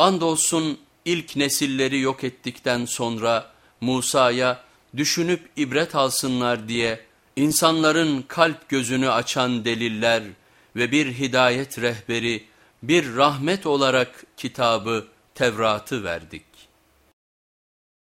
Andolsun ilk nesilleri yok ettikten sonra Musa'ya düşünüp ibret alsınlar diye insanların kalp gözünü açan deliller ve bir hidayet rehberi, bir rahmet olarak kitabı, Tevrat'ı verdik.